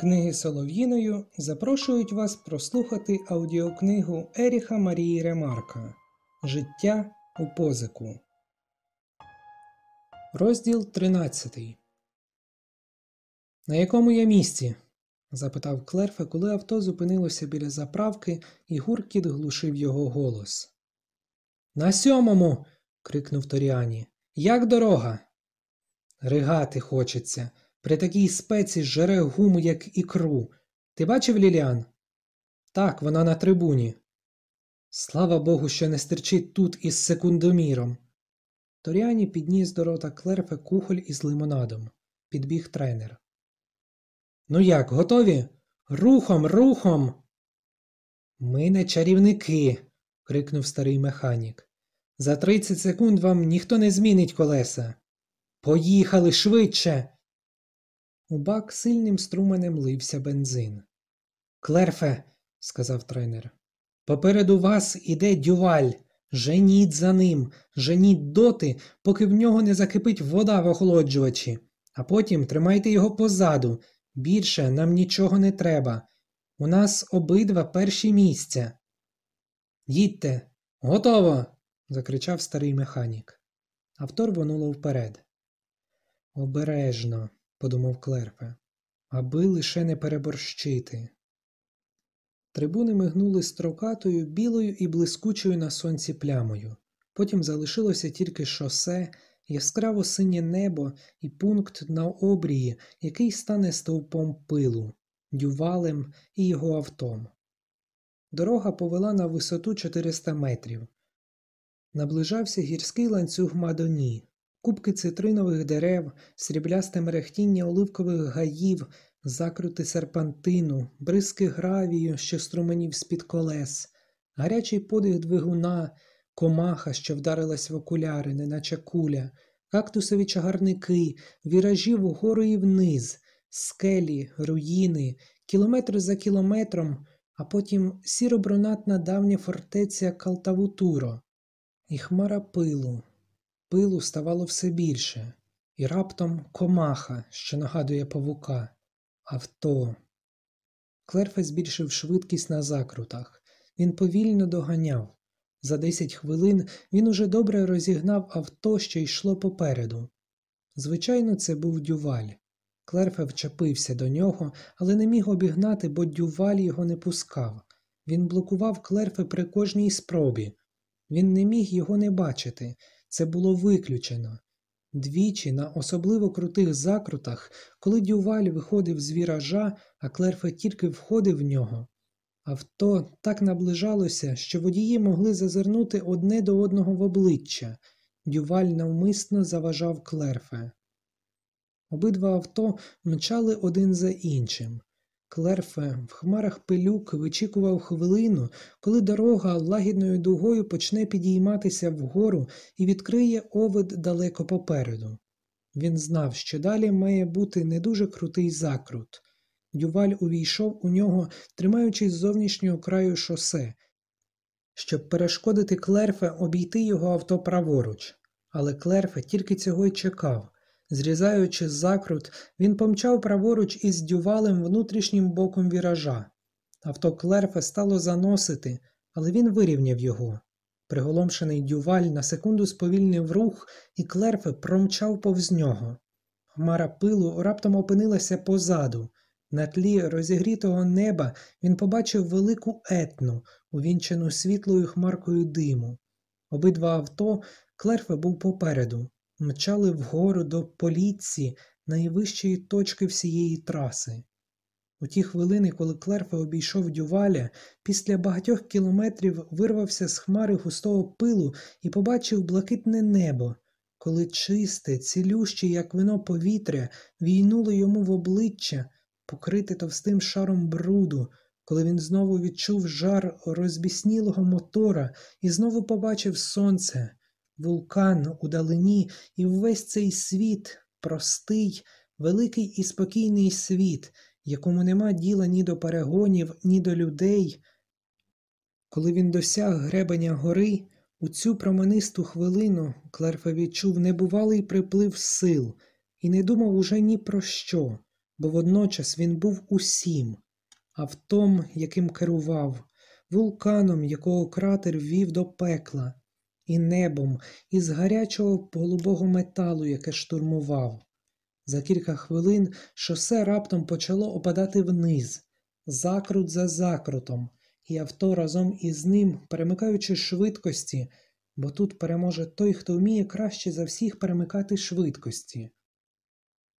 Книги Солов'їною запрошують вас прослухати аудіокнигу Еріха Марії Ремарка Життя у позику. Розділ 13. На якому я місці? запитав Клерфе, коли авто зупинилося біля заправки, і гуркіт глушив його голос. На сьомому. крикнув Торіані. Як дорога? Ригати хочеться. При такій спеці жере гуму, як ікру. Ти бачив Ліліан? Так, вона на трибуні. Слава Богу, що не стерчить тут із секундоміром. Торіані підніс до рота Клерфе кухоль із лимонадом. Підбіг тренер. Ну як, готові? Рухом, рухом. Ми не чарівники. крикнув старий механік. За 30 секунд вам ніхто не змінить колеса. Поїхали швидше. У бак сильним струменем лився бензин. Клерфе, сказав тренер, попереду вас іде дюваль. Женіть за ним, женіть доти, поки в нього не закипить вода в охолоджувачі, а потім тримайте його позаду. Більше нам нічого не треба. У нас обидва перші місця. Їдьте, готово. закричав старий механік. Авто рвонуло вперед. Обережно, подумав Клерпе, аби лише не переборщити. Трибуни мигнули строкатою, білою і блискучою на сонці плямою. Потім залишилося тільки шосе, яскраво синє небо і пункт на обрії, який стане стовпом пилу, дювалем і його автом. Дорога повела на висоту 400 метрів. Наближався гірський ланцюг Мадоні, кубки цитринових дерев, сріблясте мерехтіння оливкових гаїв, закрути серпантину, бризки гравію, що струменів з-під колес, гарячий подих двигуна, комаха, що вдарилась в окуляри, неначе куля, кактусові чагарники, віражі вгору і вниз, скелі, руїни, кілометр за кілометром, а потім сіробронатна давня фортеця Калтавутуро, і хмара пилу. Пилу ставало все більше, і раптом комаха, що нагадує павука, авто. Клерфе збільшив швидкість на закрутах. Він повільно доганяв. За десять хвилин він уже добре розігнав авто, що йшло попереду. Звичайно, це був дюваль. Клерфе вчепився до нього, але не міг обігнати, бо дюваль його не пускав. Він блокував клерфе при кожній спробі. Він не міг його не бачити. Це було виключено. Двічі на особливо крутих закрутах, коли дюваль виходив з віража, а клерфе тільки входив в нього. Авто так наближалося, що водії могли зазирнути одне до одного в обличчя. Дюваль навмисно заважав клерфе. Обидва авто мчали один за іншим. Клерфе в хмарах пилюк вичікував хвилину, коли дорога лагідною дугою почне підійматися вгору і відкриє овид далеко попереду. Він знав, що далі має бути не дуже крутий закрут. Дюваль увійшов у нього, тримаючись зовнішнього краю шосе, щоб перешкодити Клерфе обійти його авто праворуч. Але Клерфе тільки цього й чекав. Зрізаючи закрут, він помчав праворуч із дювалем внутрішнім боком віража. Авто Клерфе стало заносити, але він вирівняв його. Приголомшений дюваль на секунду сповільнив рух, і Клерфе промчав повз нього. Хмара пилу раптом опинилася позаду. На тлі розігрітого неба він побачив велику етну, увінчену світлою хмаркою диму. Обидва авто Клерфе був попереду мчали вгору до поліції найвищої точки всієї траси. У ті хвилини, коли Клерфе обійшов дюваля, після багатьох кілометрів вирвався з хмари густого пилу і побачив блакитне небо, коли чисте, цілюще, як вино повітря, війнуло йому в обличчя, покрите товстим шаром бруду, коли він знову відчув жар розбіснілого мотора і знову побачив сонце, вулкан у далині і весь цей світ, простий, великий і спокійний світ, якому нема діла ні до перегонів, ні до людей. Коли він досяг гребеня гори, у цю променисту хвилину Клерфе відчув небувалий приплив сил і не думав уже ні про що. бо водночас він був усім автом, яким керував, вулканом, якого кратер вів до пекла, і небом із гарячого голубого металу, яке штурмував. За кілька хвилин шосе раптом почало опадати вниз, закрут за закрутом, і авто разом із ним, перемикаючи швидкості, бо тут переможе той, хто вміє краще за всіх перемикати швидкості.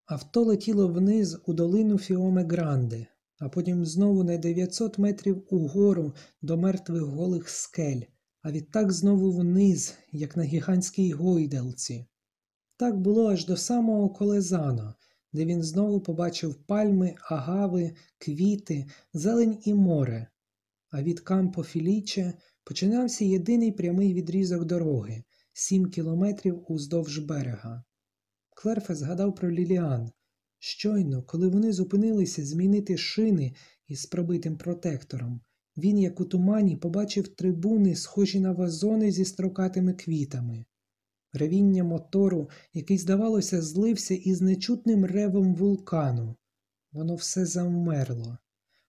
Авто летіло вниз у долину Фіоме Гранде, а потім знову на 900 метрів угору до мертвих голих скель, а відтак знову вниз, як на гігантській гойдалці. Так було аж до самого Колезано, де він знову побачив пальми, агави, квіти, зелень і море, а від Кампо Філіче починався єдиний прямий відрізок дороги сім кілометрів уздовж берега. Клерфе згадав про Ліліан. Щойно, коли вони зупинилися змінити шини із пробитим протектором, він, як у тумані, побачив трибуни, схожі на вазони зі строкатими квітами. Ревіння мотору, який, здавалося, злився із нечутним ревом вулкану. Воно все завмерло.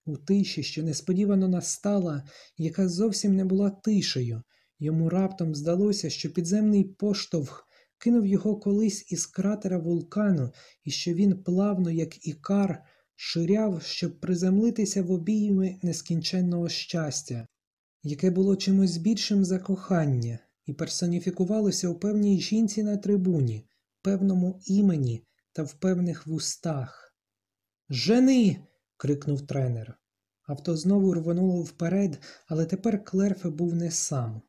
У тиші, що несподівано настала, яка зовсім не була тишею, йому раптом здалося, що підземний поштовх кинув його колись із кратера вулкану і що він плавно, як ікар, ширяв, щоб приземлитися в обійми нескінченного щастя, яке було чимось більшим за кохання, і персоніфікувалося у певній жінці на трибуні, певному імені та в певних вустах. Жени. крикнув тренер. Авто знову рвонуло вперед, але тепер Клерфе був не сам.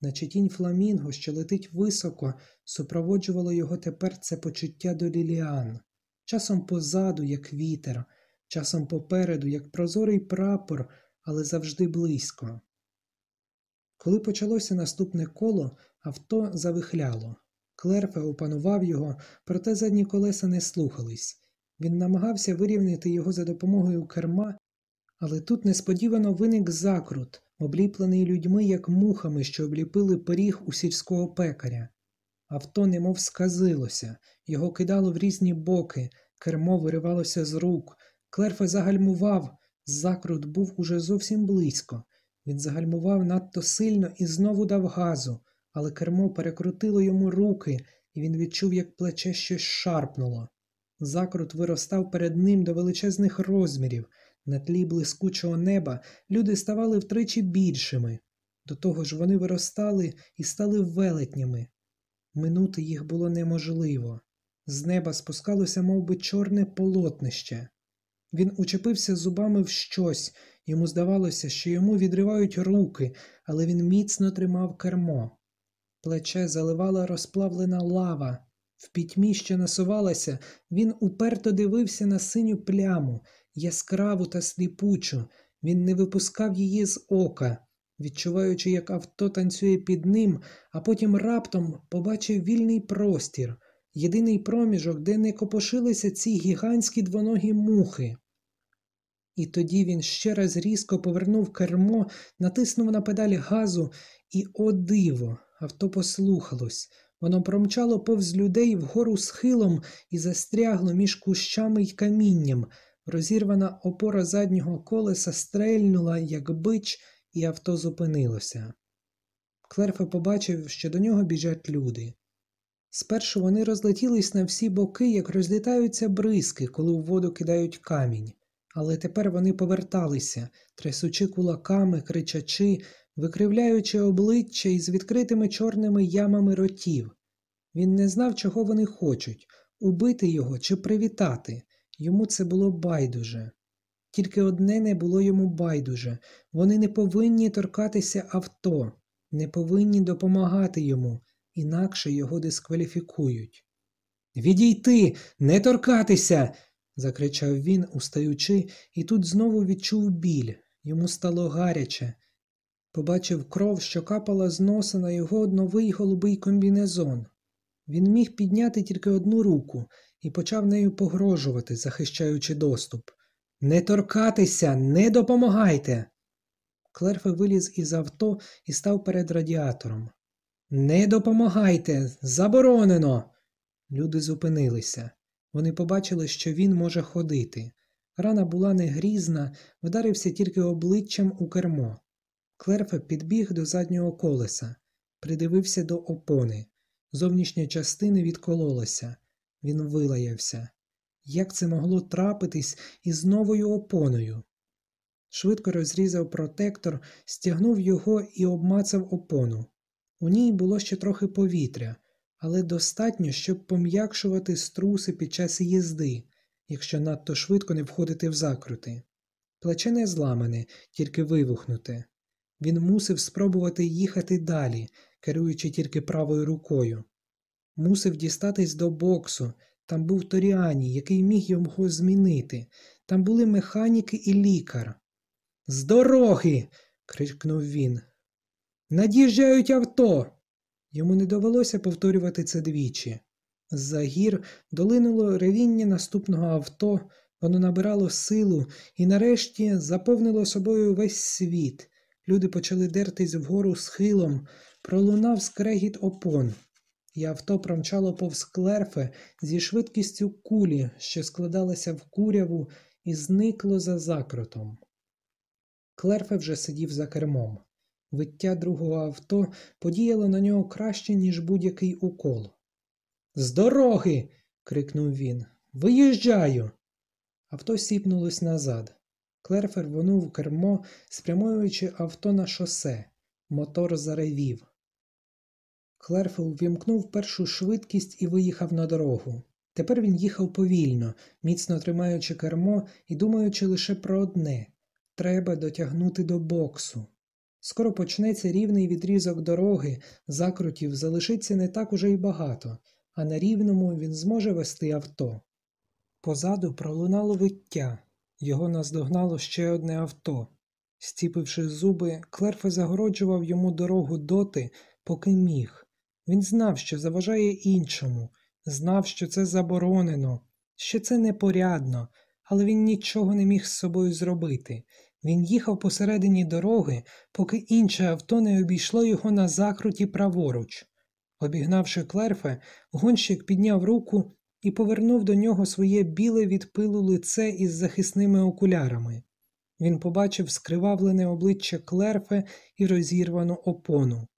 Наче тінь фламінго, що летить високо, супроводжувало його тепер це почуття до Ліліан, часом позаду, як вітер, часом попереду, як прозорий прапор, але завжди близько. Коли почалося наступне коло, авто завихляло. Клерфе опанував його, проте задні колеса не слухались. Він намагався вирівняти його за допомогою керма, але тут несподівано виник закрут, обліплений людьми, як мухами, що обліпили пиріг у сільського пекаря. Авто немов сказилося, його кидало в різні боки, кермо виривалося з рук. Клерфе загальмував, закрут був уже зовсім близько. Він загальмував надто сильно і знову дав газу, але кермо перекрутило йому руки, і він відчув, як плече щось шарпнуло. Закрут виростав перед ним до величезних розмірів. На тлі блискучого неба люди ставали втричі більшими. До того ж вони виростали і стали велетнями. Минути їх було неможливо. З неба спускалося мов би, чорне полотнище. Він учепився зубами в щось, йому здавалося, що йому відривають руки, але він міцно тримав кермо. Плече заливала розплавлена лава. В пітьмі, що насувалася, він уперто дивився на синю пляму, яскраву та сліпучу, він не випускав її з ока, відчуваючи, як авто танцює під ним, а потім раптом побачив вільний простір, єдиний проміжок, де не копошилися ці гігантські двоногі мухи. І тоді він ще раз різко повернув кермо, натиснув на педаль газу, і, о диво, авто послухалось. Воно промчало повз людей вгору схилом і застрягло між кущами й камінням. Розірвана опора заднього колеса стрельнула, як бич, і авто зупинилося. Клерфе побачив, що до нього біжать люди. Спершу вони розлетілись на всі боки, як розлітаються бризки, коли у воду кидають камінь, але тепер вони поверталися, трясучи кулаками, кричачи, викривляючи обличчя із відкритими чорними ямами ротів. Він не знав, чого вони хочуть убити його чи привітати. Йому це було байдуже. Тільки одне не було йому байдуже вони не повинні торкатися авто, не повинні допомагати йому, інакше його дискваліфікують. Відійти, не торкатися. Закричав він, устаючи, і тут знову відчув біль. Йому стало гаряче. Побачив кров, що капала з носа на його новий голубий комбінезон. Він міг підняти тільки одну руку і почав нею погрожувати, захищаючи доступ. Не торкатися, не допомагайте. Клерфе виліз із авто і став перед радіатором. Не допомагайте, заборонено. Люди зупинилися. Вони побачили, що він може ходити. Рана була не грізна, вдарився тільки обличчям у кермо. Клерфе підбіг до заднього колеса, придивився до опони. Зовнішня частина відкололася. Він вилаявся. Як це могло трапитись із новою опоною? Швидко розрізав протектор, стягнув його і обмацав опону. У ній було ще трохи повітря, але достатньо, щоб пом'якшувати струси під час їзди, якщо надто швидко не входити в закрути. Плече не зламане, тільки вивухнуте. Він мусив спробувати їхати далі, керуючи тільки правою рукою. Мусив дістатись до боксу. Там був Торіані, який міг його змінити. Там були механіки і лікар. З дороги. крикнув він. Над'їжджають авто. Йому не довелося повторювати це двічі. З-за гір долинуло ревіння наступного авто, воно набирало силу і нарешті заповнило собою весь світ. Люди почали дертись вгору схилом, пролунав скрегіт опон, і авто промчало повз клерфе зі швидкістю кулі, що складалася в куряву, і зникло за закрутом. Клерфе вже сидів за кермом. Виття другого авто подіяло на нього краще, ніж будь-який укол. З дороги. крикнув він. Виїжджаю. Авто сіпнулось назад. Клерфер рвонув кермо, спрямуючи авто на шосе. Мотор заревів. Клерфе увімкнув першу швидкість і виїхав на дорогу. Тепер він їхав повільно, міцно тримаючи кермо і думаючи лише про одне треба дотягнути до боксу. Скоро почнеться рівний відрізок дороги, закрутів залишиться не так уже й багато, а на рівному він зможе вести авто. Позаду пролунало виття, його наздогнало ще одне авто. Стіпивши зуби, Клерфе загороджував йому дорогу доти, поки міг. Він знав, що заважає іншому, знав, що це заборонено, що це непорядно, але він нічого не міг з собою зробити. Він їхав посередині дороги, поки інше авто не обійшло його на закруті праворуч. Обігнавши клерфе, гонщик підняв руку і повернув до нього своє біле від пилу лице із захисними окулярами. Він побачив скривавлене обличчя клерфе і розірвану опону.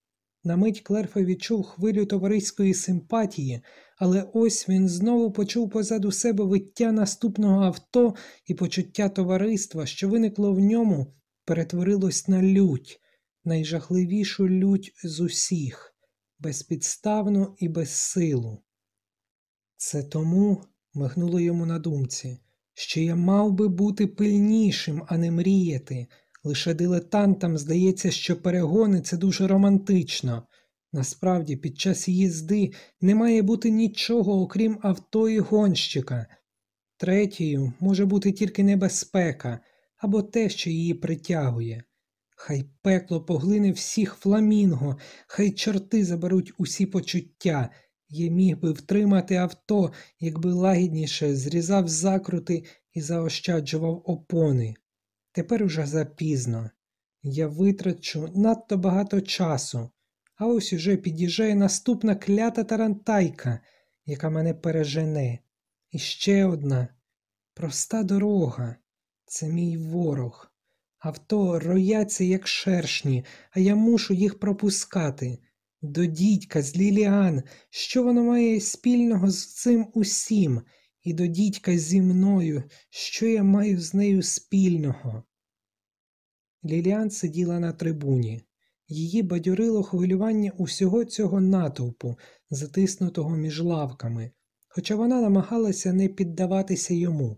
На мить Клерфе відчув хвилю товариської симпатії, але ось він знову почув позаду себе виття наступного авто і почуття товариства, що виникло в ньому, перетворилось на лють, найжахливішу лють з усіх, безпідставну і безсилу. Це тому, мигнуло йому на думці, що я мав би бути пильнішим, а не мріяти. Лише дилетантам здається, що перегони це дуже романтично. Насправді, під час їзди не має бути нічого, окрім авто і гонщика. Третьою може бути тільки небезпека або те, що її притягує. Хай пекло поглине всіх фламінго, хай чорти заберуть усі почуття. Я міг би втримати авто, якби лагідніше зрізав закрути і заощаджував опони. Тепер уже запізно. Я витрачу надто багато часу, а ось уже під'їжджає наступна клята тарантайка, яка мене пережене. І ще одна проста дорога це мій ворог. Авто рояться, як шершні, а я мушу їх пропускати. До дідька з Ліліан, що воно має спільного з цим усім, і до дідька зі мною, що я маю з нею спільного. Ліліан сиділа на трибуні. Її бадьорило хвилювання усього цього натовпу, затиснутого між лавками, хоча вона намагалася не піддаватися йому,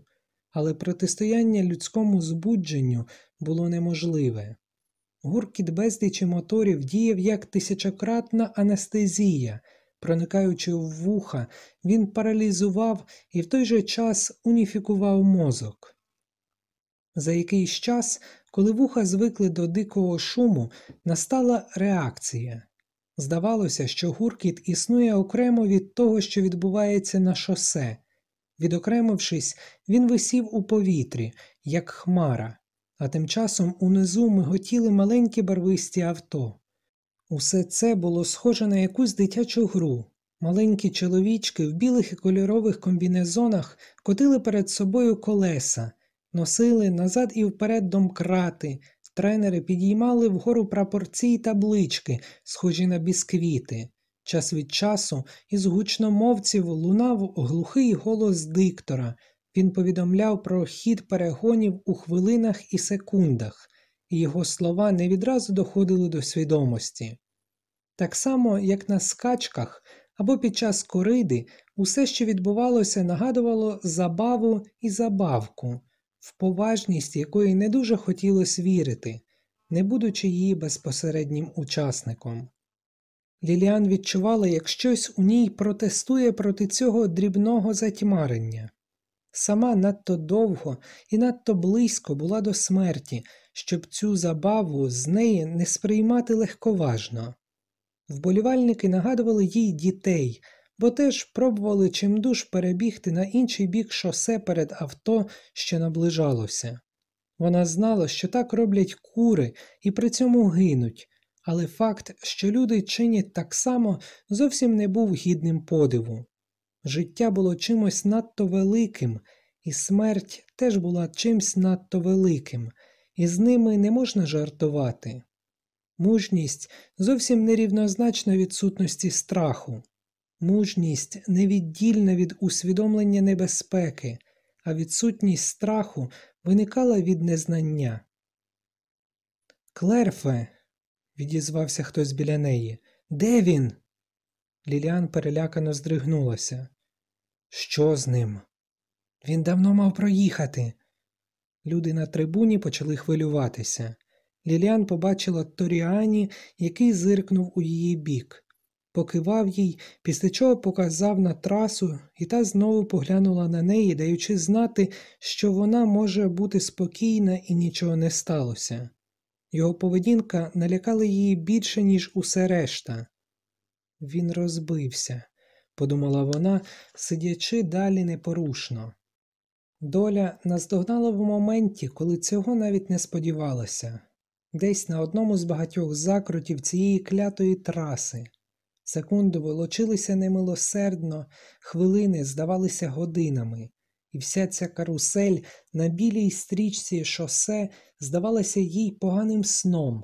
але протистояння людському збудженню було неможливе. Гуркіт безлічі моторів діяв як тисячократна анестезія, проникаючи в вуха, він паралізував і в той же час уніфікував мозок. За якийсь час коли вуха звикли до дикого шуму, настала реакція. Здавалося, що гуркіт існує окремо від того, що відбувається на шосе. Відокремившись, він висів у повітрі, як хмара, а тим часом унизу миготіли маленькі барвисті авто. Усе це було схоже на якусь дитячу гру. Маленькі чоловічки в білих і кольорових комбінезонах котили перед собою колеса, носили назад і вперед домкрати, тренери підіймали вгору прапорці й таблички, схожі на бісквіти. Час від часу із гучномовців лунав глухий голос диктора. Він повідомляв про хід перегонів у хвилинах і секундах, і його слова не відразу доходили до свідомості. Так само, як на скачках або під час кориди, усе, що відбувалося, нагадувало забаву і забавку, в поважність якої не дуже хотілося вірити, не будучи її безпосереднім учасником. Ліліан відчувала, як щось у ній протестує проти цього дрібного затьмарення. Сама надто довго і надто близько була до смерті, щоб цю забаву з неї не сприймати легковажно. Вболівальники нагадували їй дітей, бо теж пробували чимдуж перебігти на інший бік шосе перед авто, що наближалося. Вона знала, що так роблять кури і при цьому гинуть, але факт, що люди чинять так само, зовсім не був гідним подиву. Життя було чимось надто великим, і смерть теж була чимсь надто великим, і з ними не можна жартувати. Мужність зовсім нерівнозначна відсутності страху, мужність невіддільна від усвідомлення небезпеки, а відсутність страху виникала від незнання. Клерфе, відізвався хтось біля неї. Де він? Ліліан перелякано здригнулася. Що з ним? Він давно мав проїхати. Люди на трибуні почали хвилюватися. Ліліан побачила Торіані, який зиркнув у її бік, покивав їй, після чого показав на трасу, і та знову поглянула на неї, даючи знати, що вона може бути спокійна і нічого не сталося. Його поведінка налякала її більше, ніж усе решта. Він розбився, подумала вона, сидячи далі непорушно. Доля наздогнала в моменті, коли цього навіть не сподівалася, десь на одному з багатьох закрутів цієї клятої траси. Секунди волочилися немилосердно, хвилини здавалися годинами, і вся ця карусель на білій стрічці шосе здавалася їй поганим сном,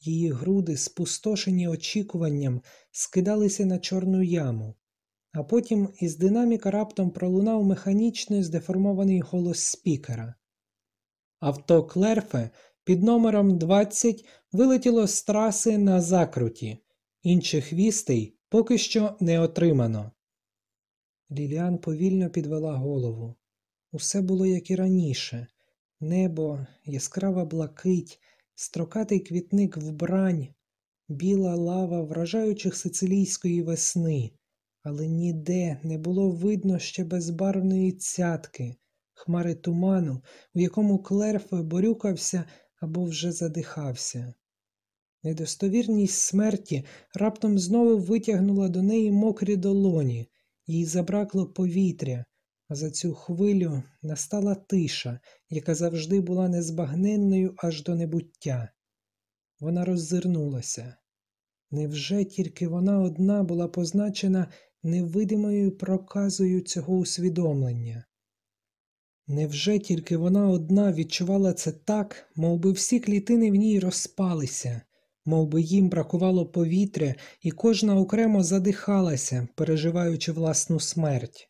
її груди, спустошені очікуванням, скидалися на чорну яму, а потім із динаміка раптом пролунав механічний здеформований голос спікера. Авто Клерфе під номером 20 вилетіло з траси на закруті, інших вістей поки що не отримано. Ліліан повільно підвела голову. Усе було як і раніше небо, яскрава блакить, строкатий квітник вбрань, біла лава вражаючих сицилійської весни, але ніде не було видно ще безбарвної цятки, хмари туману, у якому Клерфе борюкався або вже задихався. Недостовірність смерті раптом знову витягнула до неї мокрі долоні, їй забракло повітря, а за цю хвилю настала тиша, яка завжди була незбагненною аж до небуття. Вона роззирнулася. Невже тільки вона одна була позначена невидимою проказою цього усвідомлення? Невже тільки вона одна відчувала це так, мов би всі клітини в ній розпалися, мов би їм бракувало повітря, і кожна окремо задихалася, переживаючи власну смерть?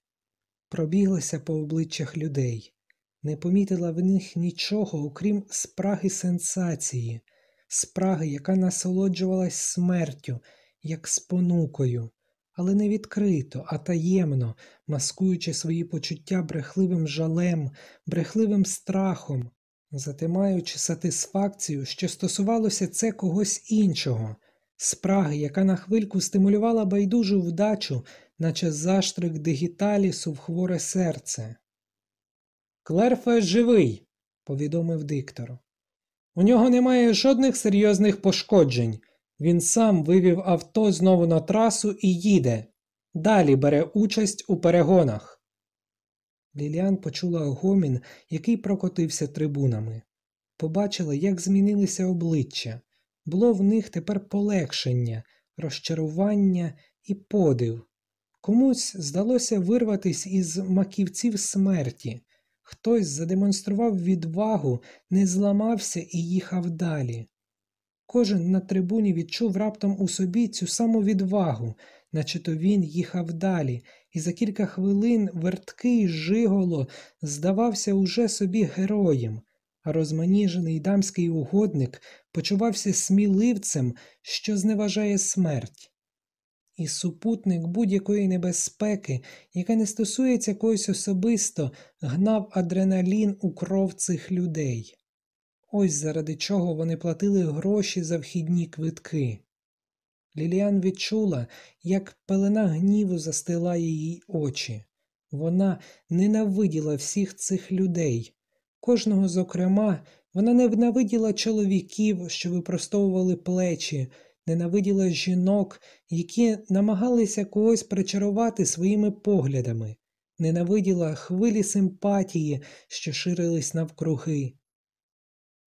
Пробіглася по обличчях людей, не помітила в них нічого, окрім спраги сенсації, спраги, яка насолоджувалась смертю, як спонукою, але не відкрито, а таємно, маскуючи свої почуття брехливим жалем, брехливим страхом, затимаючи сатисфакцію, що стосувалося це когось іншого, спраги, яка на хвильку стимулювала байдужу вдачу, наче заштрик дигіталісу в хворе серце. Клерфе живий, повідомив диктор. У нього немає жодних серйозних пошкоджень. Він сам вивів авто знову на трасу і їде. Далі бере участь у перегонах. Ліліан почула гомін, який прокотився трибунами. Побачила, як змінилися обличчя. Було в них тепер полегшення, розчарування і подив. Комусь здалося вирватись із маківців смерті. Хтось задемонстрував відвагу, не зламався і їхав далі. Кожен на трибуні відчув раптом у собі цю саму відвагу, наче то він їхав далі, і за кілька хвилин верткий жиголо здавався уже собі героєм, а розманіжений дамський угодник почувався сміливцем, що зневажає смерть. І супутник будь-якої небезпеки, яка не стосується когось особисто, гнав адреналін у кров цих людей. Ось заради чого вони платили гроші за вхідні квитки. Ліліан відчула, як пелена гніву застилає їй очі. Вона ненавиділа всіх цих людей. Кожного, зокрема, вона ненавиділа чоловіків, що випростовували плечі, ненавиділа жінок, які намагалися когось причарувати своїми поглядами, ненавиділа хвилі симпатії, що ширились навкруги.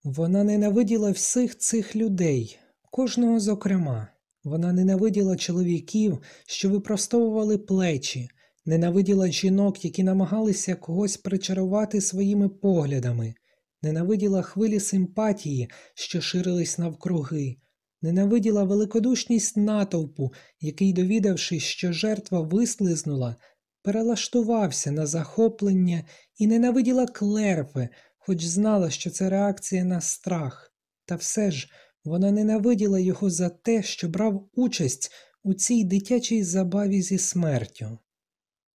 Вона ненавиділа всіх цих людей, кожного зокрема. Вона ненавиділа чоловіків, що випростовували плечі, ненавиділа жінок, які намагалися когось причарувати своїми поглядами, ненавиділа хвилі симпатії, що ширились навкруги, ненавиділа великодушність натовпу, який, довідавшись, що жертва вислизнула, перелаштувався на захоплення і ненавиділа клерфи, хоч знала, що це реакція на страх, та все ж вона ненавиділа його за те, що брав участь у цій дитячій забаві зі смертю.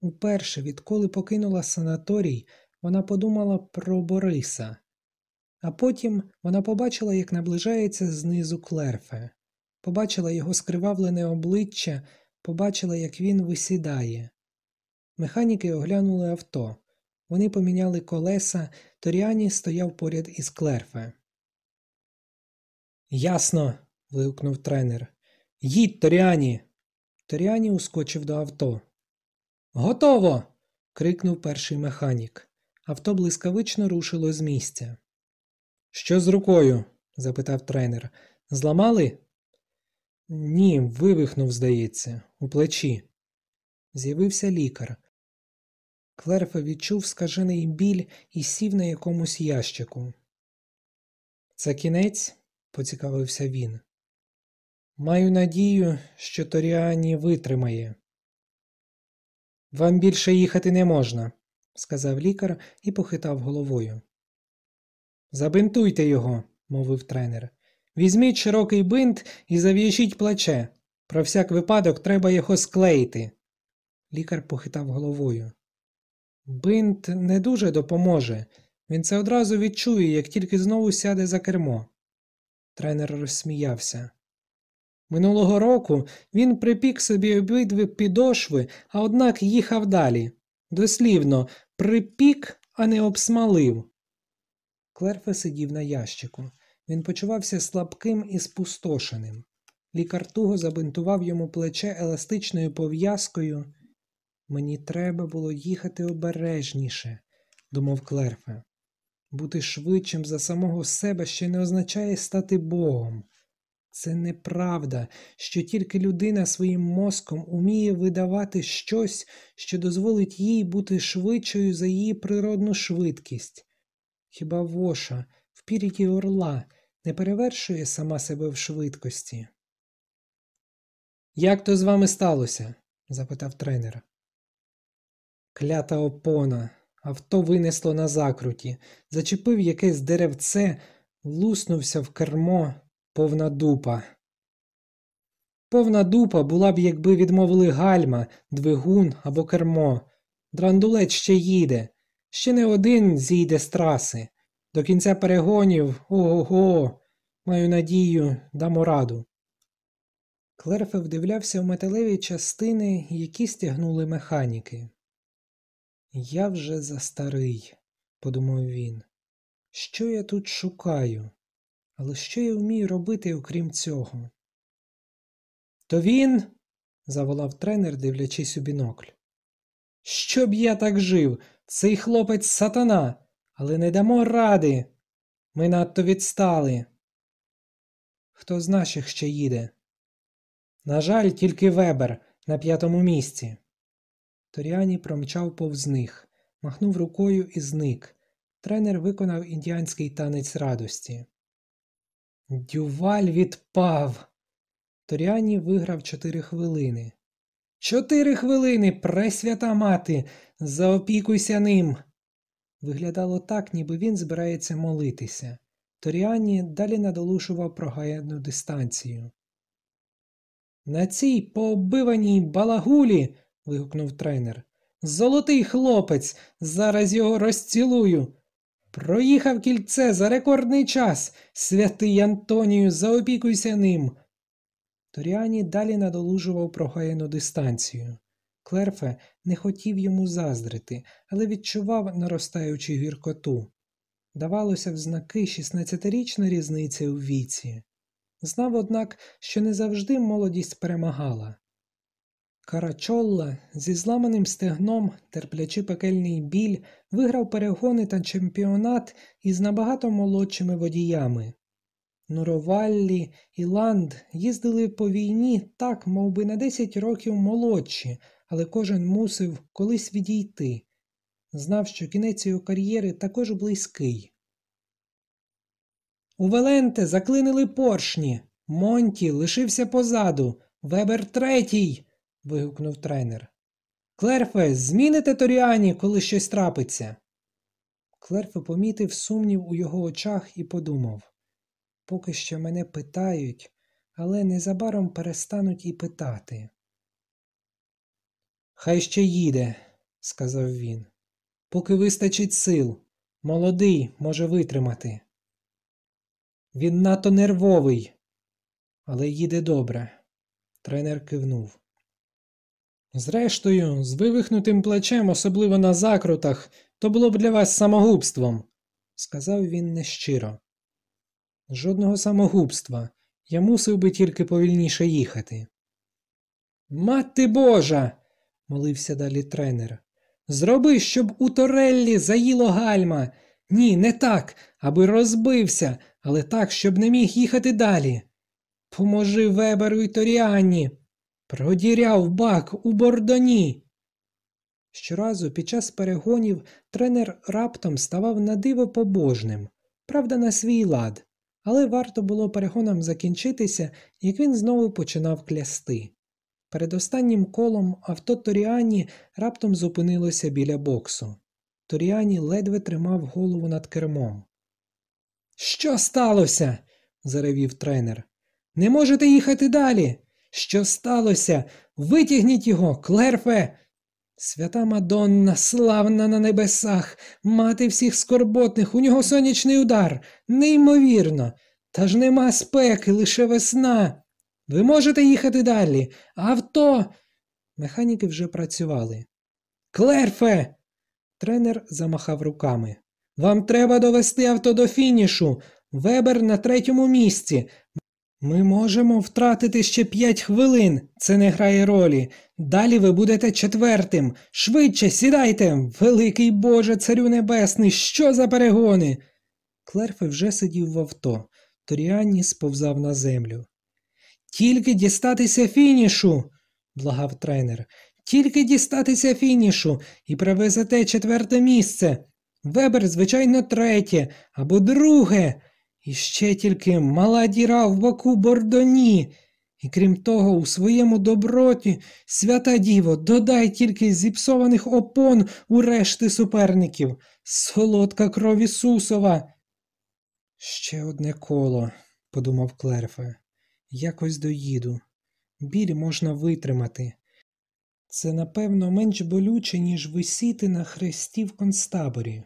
Уперше, відколи покинула санаторій, вона подумала про Бориса, а потім вона побачила, як наближається знизу клерфе, побачила його скривавлене обличчя, побачила, як він висідає. Механіки оглянули авто. Вони поміняли колеса, Торіані стояв поряд із клерфе. Ясно. вигукнув тренер. Їдь, Торіані. Торіані ускочив до авто. Готово. крикнув перший механік. Авто блискавично рушило з місця. Що з рукою? запитав тренер. Зламали? Ні, вивихнув, здається, у плечі. З'явився лікар. Клерфе відчув скажений біль і сів на якомусь ящику. Це кінець? Поцікавився він. Маю надію, що Торіані витримає. Вам більше їхати не можна, сказав лікар і похитав головою. Забинтуйте його, мовив тренер. Візьміть широкий бинт і зав'яжіть плече. Про всяк випадок треба його склеїти. Лікар похитав головою. Бинт не дуже допоможе. Він це одразу відчує, як тільки знову сяде за кермо. Тренер розсміявся. Минулого року він припік собі обидві підошви, а однак їхав далі. Дослівно, припік, а не обсмалив. Клерфе сидів на ящику. Він почувався слабким і спустошеним. Лікар туго забинтував йому плече еластичною пов'язкою. Мені треба було їхати обережніше, думав Клерфе. Бути швидшим за самого себе ще не означає стати Богом. Це неправда, що тільки людина своїм мозком уміє видавати щось, що дозволить їй бути швидшою за її природну швидкість. Хіба воша в піріті орла не перевершує сама себе в швидкості? Як то з вами сталося? запитав тренер. Клята опона. Авто винесло на закруті, зачепив якесь деревце, луснувся в кермо, повна дупа. Повна дупа була б, якби відмовили гальма, двигун або кермо. Драндулет ще їде, ще не один зійде з траси. До кінця перегонів ого, го маю надію, дамо раду. Клерфе вдивлявся в металеві частини, які стягнули механіки. Я вже застарий, подумав він. Що я тут шукаю? Але що я вмію робити, окрім цього? То він, заволав тренер, дивлячись у бінокль. Щоб я так жив, цей хлопець сатана, але не дамо ради. Ми надто відстали. Хто з наших ще їде? На жаль, тільки Вебер на п'ятому місці. Торіані промчав повз них, махнув рукою і зник. Тренер виконав індіанський танець радості. Дюваль відпав. Торіані виграв чотири хвилини. Чотири хвилини, пресвята мати, заопікуйся ним. Виглядало так, ніби він збирається молитися. Торіані далі надолушував прогаяну дистанцію. На цій пооббиваній балагулі. Вигукнув тренер. Золотий хлопець, зараз його розцілую. Проїхав кільце за рекордний час. Святий Антонію, заопікуйся ним. Торіані далі надолужував прогаяну дистанцію. Клерфе не хотів йому заздрити, але відчував наростаючу гіркоту. Давалося в знаки 16-річна різниця у віці. Знав, однак, що не завжди молодість перемагала. Карачолла зі зламаним стегном, терплячи пекельний біль, виграв перегони та чемпіонат із набагато молодшими водіями. Нуроваллі і Ланд їздили по війні так, мов би на 10 років молодші, але кожен мусив колись відійти. Знав, що кінець його кар'єри також близький. У Веленте заклинили поршні. Монті лишився позаду. Вебер третій. Вигукнув тренер. Клерфе, зміните Торіані, коли щось трапиться. Клерфе помітив сумнів у його очах і подумав поки що мене питають, але незабаром перестануть і питати. Хай ще їде, сказав він, поки вистачить сил. Молодий може витримати. Він надто нервовий, але їде добре. Тренер кивнув. Зрештою, з вивихнутим плечем, особливо на закрутах, то було б для вас самогубством, сказав він нещиро. Жодного самогубства. Я мусив би тільки повільніше їхати. Мати Божа. молився далі тренер. Зроби, щоб у Тореллі заїло гальма. Ні, не так, аби розбився, але так, щоб не міг їхати далі. Поможи Веберу і Торіанні. Продіряв бак у бордоні. Щоразу під час перегонів тренер раптом ставав на диво побожним, правда, на свій лад але варто було перегонам закінчитися, як він знову починав клясти. Перед останнім колом авто Торіані раптом зупинилося біля боксу. Торіані ледве тримав голову над кермом. Що сталося? заревів тренер. Не можете їхати далі. Що сталося? Витягніть його, клерфе. Свята Мадонна, славна на небесах, мати всіх скорботних, у нього сонячний удар, неймовірно. Та ж нема спеки, лише весна. Ви можете їхати далі. Авто. Механіки вже працювали. Клерфе. Тренер замахав руками. Вам треба довести авто до фінішу. Вебер на третьому місці. Ми можемо втратити ще п'ять хвилин, це не грає ролі. Далі ви будете четвертим. Швидше сідайте, великий Боже, царю небесний, що за перегони? Клерфе вже сидів в авто. Торіанні сповзав на землю. Тільки дістатися фінішу, благав тренер. Тільки дістатися фінішу і привезете четверте місце. Вебер, звичайно, третє або друге. І ще тільки мала діра в боку бордоні. І крім того, у своєму доброті, свята діво, додай тільки зіпсованих опон у решти суперників, солодка кров Ісусова. Ще одне коло, подумав Клерфе, якось доїду. Біль можна витримати. Це, напевно, менш болюче, ніж висіти на хресті в концтаборі.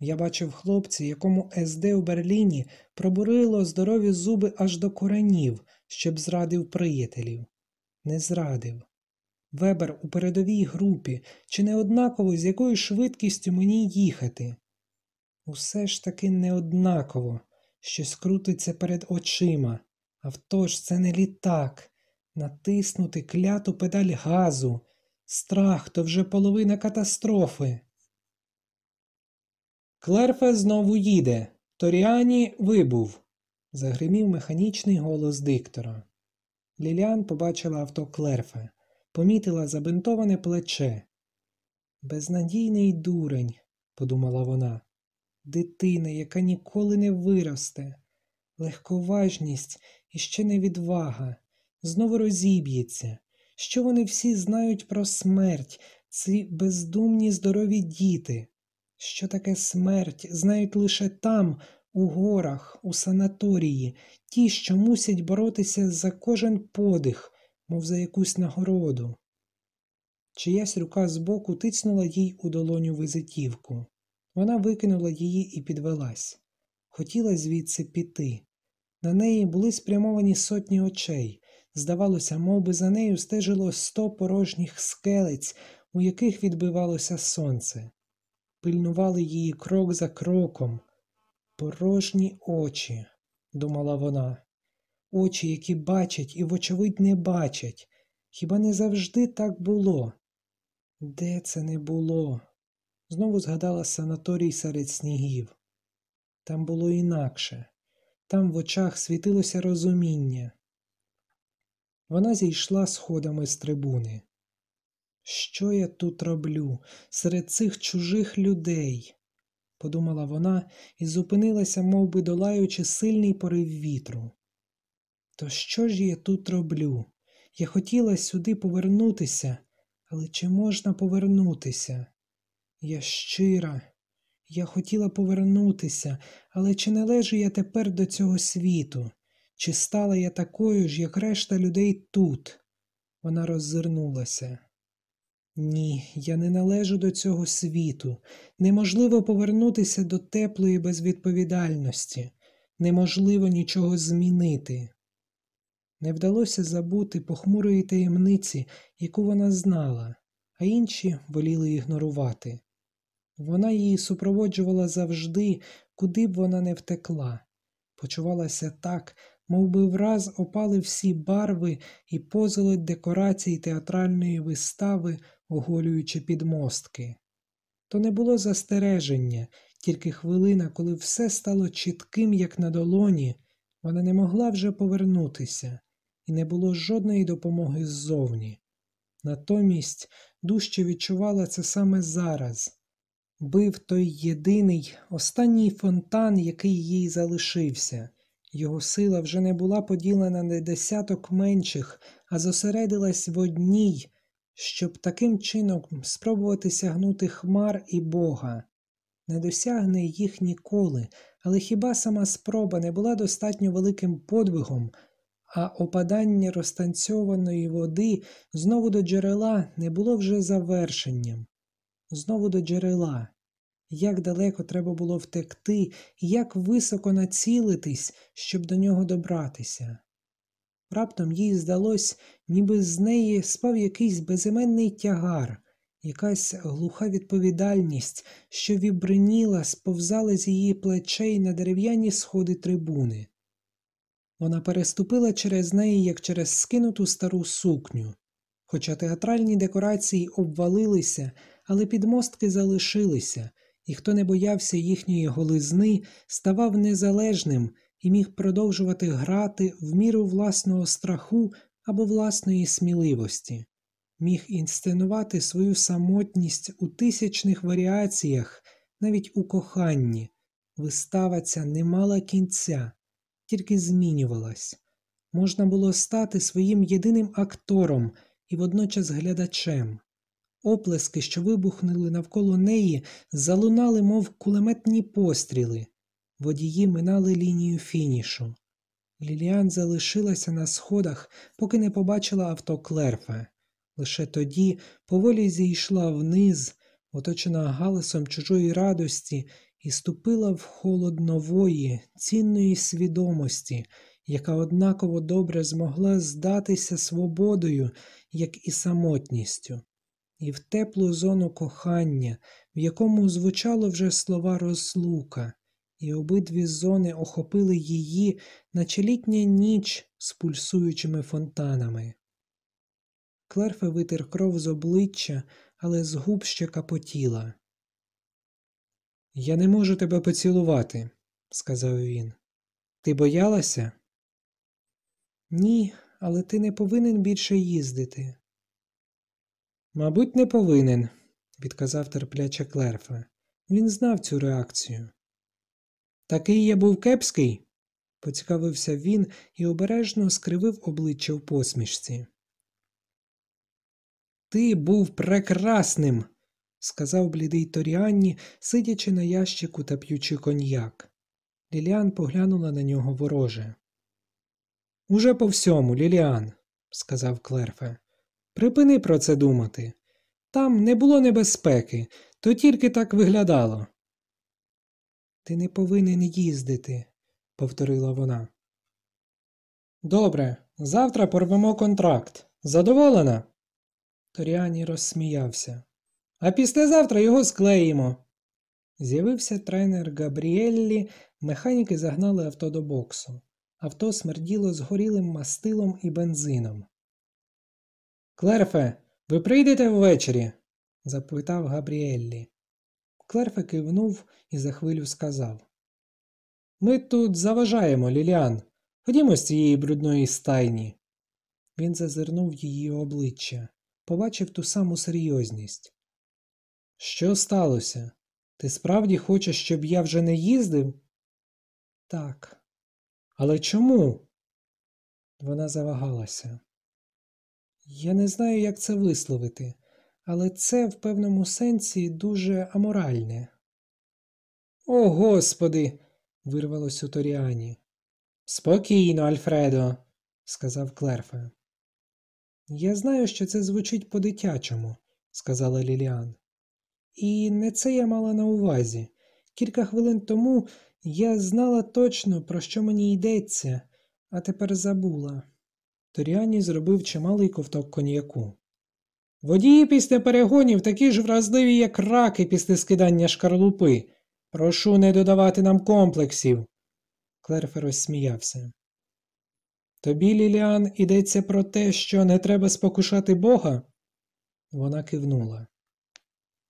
Я бачив хлопця, якому СД у Берліні пробурило здорові зуби аж до коренів, щоб зрадив приятелів. Не зрадив. Вебер у передовій групі, чи не однаково, з якою швидкістю мені їхати. Усе ж таки неоднаково, щось крутиться перед очима, а втож це не літак, натиснути кляту педаль газу, страх то вже половина катастрофи. Клерфе знову їде. Торіані вибув, загримів механічний голос диктора. Ліліан побачила авто Клерфе, помітила забинтоване плече. Безнадійний дурень, подумала вона, дитина, яка ніколи не виросте, легковажність і ще не відвага, знову розіб'ється. Що вони всі знають про смерть, ці бездумні здорові діти? Що таке смерть, знають лише там, у горах, у санаторії, ті, що мусять боротися за кожен подих, мов за якусь нагороду. Чиясь рука збоку тицнула їй у долоню визитівку. Вона викинула її і підвелась. Хотіла звідси піти. На неї були спрямовані сотні очей. Здавалося, мов би за нею стежило сто порожніх скелець, у яких відбивалося сонце. Пильнували її крок за кроком. Порожні очі, думала вона, очі, які бачать і, вочевидь, не бачать. Хіба не завжди так було? Де це не було? Знову згадала санаторій серед снігів. Там було інакше, там в очах світилося розуміння. Вона зійшла сходами з трибуни. Що я тут роблю серед цих чужих людей? подумала вона і зупинилася, мов би долаючи сильний порив вітру. То що ж я тут роблю? Я хотіла сюди повернутися, але чи можна повернутися? Я щира, я хотіла повернутися, але чи належу я тепер до цього світу? Чи стала я такою ж, як решта людей тут? Вона роззирнулася. Ні, я не належу до цього світу. Неможливо повернутися до теплої безвідповідальності, неможливо нічого змінити. Не вдалося забути похмурої таємниці, яку вона знала, а інші воліли ігнорувати. Вона її супроводжувала завжди, куди б вона не втекла, почувалася так, мов би враз опали всі барви і позолоть декорацій театральної вистави, оголюючи підмостки. То не було застереження, тільки хвилина, коли все стало чітким, як на долоні, вона не могла вже повернутися, і не було жодної допомоги ззовні. Натомість дужче відчувала це саме зараз. Бив той єдиний останній фонтан, який їй залишився. Його сила вже не була поділена на десяток менших, а зосередилась в одній, щоб таким чином спробувати сягнути хмар і Бога. Не досягне їх ніколи, але хіба сама спроба не була достатньо великим подвигом, а опадання розтанцьованої води знову до джерела не було вже завершенням. Знову до джерела. Як далеко треба було втекти, як високо націлитись, щоб до нього добратися. Раптом їй здалось, ніби з неї спав якийсь безіменний тягар, якась глуха відповідальність, що вібриніла, сповзала з її плечей на дерев'яні сходи трибуни. Вона переступила через неї, як через скинуту стару сукню. Хоча театральні декорації обвалилися, але підмостки залишилися, і хто не боявся їхньої голизни, ставав незалежним і міг продовжувати грати в міру власного страху або власної сміливості, міг інсценувати свою самотність у тисячних варіаціях, навіть у коханні. Вистава ця не мала кінця, тільки змінювалась. Можна було стати своїм єдиним актором і водночас глядачем. Оплески, що вибухнули навколо неї, залунали, мов кулеметні постріли. Водії минали лінію фінішу. Ліліан залишилася на сходах, поки не побачила авто Клерфа. Лише тоді поволі зійшла вниз, оточена галасом чужої радості, і ступила в холод нової, цінної свідомості, яка однаково добре змогла здатися свободою, як і самотністю, і в теплу зону кохання, в якому звучало вже слова розлука і обидві зони охопили її, наче літня ніч з пульсуючими фонтанами. Клерфе витер кров з обличчя, але з губ ще капотіла. Я не можу тебе поцілувати, сказав він. Ти боялася? Ні, але ти не повинен більше їздити. Мабуть, не повинен, підказав терпляче Клерфе. Він знав цю реакцію. Такий я був кепський, поцікавився він і обережно скривив обличчя в посмішці. Ти був прекрасним, сказав блідий Торіанні, сидячи на ящику та п'ючи коньяк. Ліліан поглянула на нього вороже. Уже по всьому, Ліліан, сказав Клерфе. Припини про це думати. Там не було небезпеки, то тільки так виглядало. Ти не повинен їздити, повторила вона. Добре, завтра порвемо контракт. Задоволена? Торіані розсміявся. А післязавтра його склеїмо. З'явився тренер Габріеллі, механіки загнали авто до боксу. Авто смерділо згорілим мастилом і бензином. Клерфе, ви прийдете ввечері? запитав Габріеллі. Клерфе кивнув і за хвилю сказав. Ми тут заважаємо, Ліліан. Ходімо з цієї брудної стайні. Він зазирнув її обличчя, побачив ту саму серйозність. Що сталося? Ти справді хочеш, щоб я вже не їздив? Так. Але чому? Вона завагалася. Я не знаю, як це висловити, але це в певному сенсі дуже аморальне. О, господи. вирвалось у Торіані. Спокійно, Альфредо, сказав Клерфе. Я знаю, що це звучить по-дитячому, сказала Ліліан. І не це я мала на увазі. Кілька хвилин тому я знала точно, про що мені йдеться, а тепер забула. Торіані зробив чималий ковток коньяку. Водії після перегонів такі ж вразливі, як раки після скидання шкарлупи. Прошу не додавати нам комплексів. Клерфе розсміявся. Тобі, Ліліан, ідеться про те, що не треба спокушати Бога? Вона кивнула.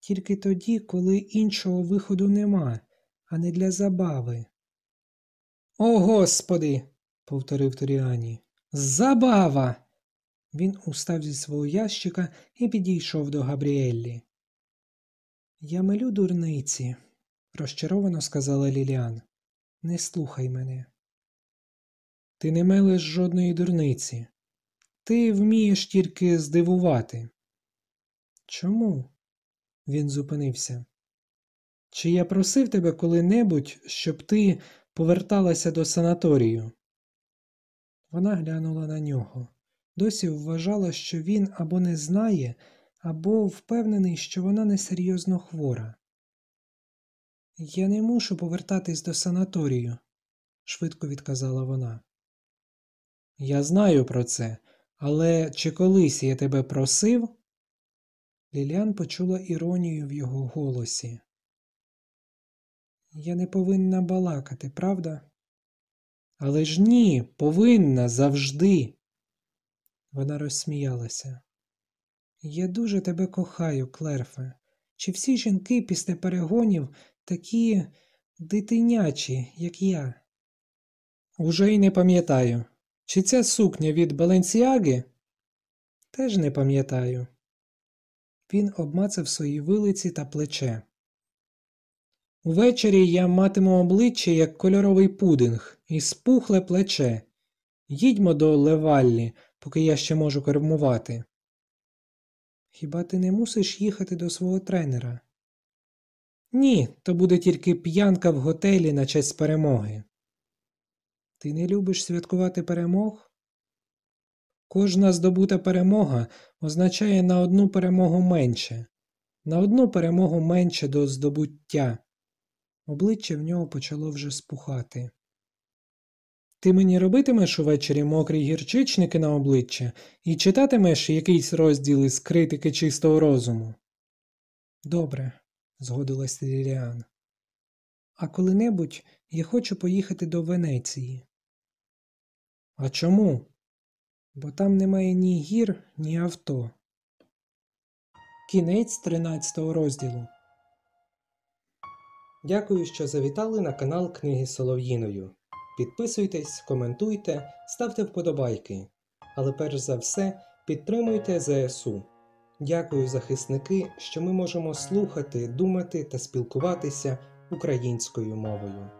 Тільки тоді, коли іншого виходу нема, а не для забави. О, господи, повторив Торіані. Забава. Він устав зі свого ящика і підійшов до Габріеллі. Я милю дурниці, розчаровано сказала Ліліан. Не слухай мене. Ти не мелиш жодної дурниці. Ти вмієш тільки здивувати. Чому? Він зупинився. Чи я просив тебе коли-небудь, щоб ти поверталася до санаторію? Вона глянула на нього. Досі вважала, що він або не знає, або впевнений, що вона несерйозно хвора. Я не мушу повертатись до санаторію, швидко відказала вона. Я знаю про це, але чи колись я тебе просив? Ліліан почула іронію в його голосі. Я не повинна балакати, правда? Але ж ні, повинна завжди. Вона розсміялася. Я дуже тебе кохаю, Клерфе. Чи всі жінки після перегонів такі дитинячі, як я? Уже й не пам'ятаю. Чи ця сукня від Баленсіаги? Теж не пам'ятаю. Він обмацав свої вилиці та плече. Увечері я матиму обличчя, як кольоровий пудинг, і спухле плече. Їдьмо до Леваллі, поки я ще можу кермувати. Хіба ти не мусиш їхати до свого тренера? Ні, то буде тільки п'янка в готелі на честь перемоги. Ти не любиш святкувати перемог? Кожна здобута перемога означає на одну перемогу менше, на одну перемогу менше до здобуття. Обличчя в нього почало вже спухати. Ти мені робитимеш увечері мокрі гірчичники на обличчя і читатимеш якийсь розділ із критики чистого розуму? Добре, згодилась Ліліан. А коли-небудь я хочу поїхати до Венеції. А чому? Бо там немає ні гір, ні авто. Кінець 13 розділу. Дякую, що завітали на канал Книги Солов'їною. Підписуйтесь, коментуйте, ставте вподобайки. Але перш за все підтримуйте ЗСУ. Дякую, захисники, що ми можемо слухати, думати та спілкуватися українською мовою.